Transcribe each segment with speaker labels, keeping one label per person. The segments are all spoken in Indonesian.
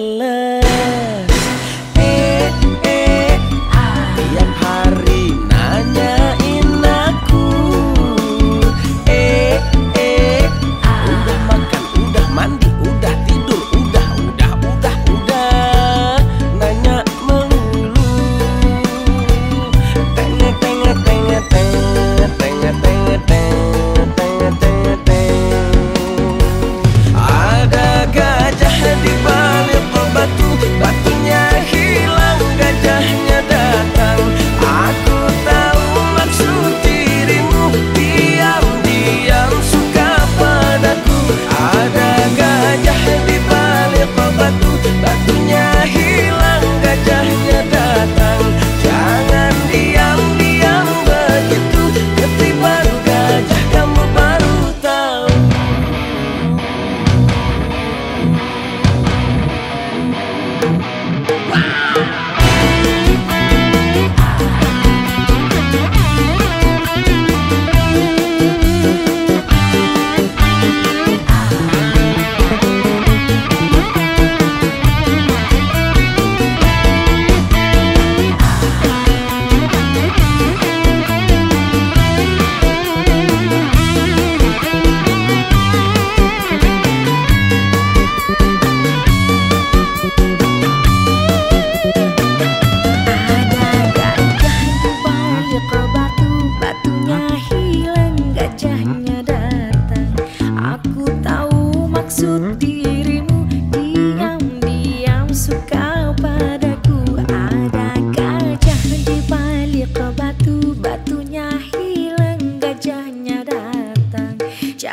Speaker 1: love.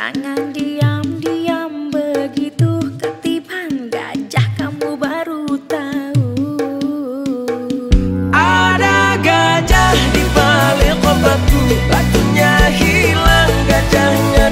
Speaker 2: Jangan diam-diam begitu ketipan gajah kamu baru tahu.
Speaker 1: Ada gajah di balik obatku Batunya hilang gajahnya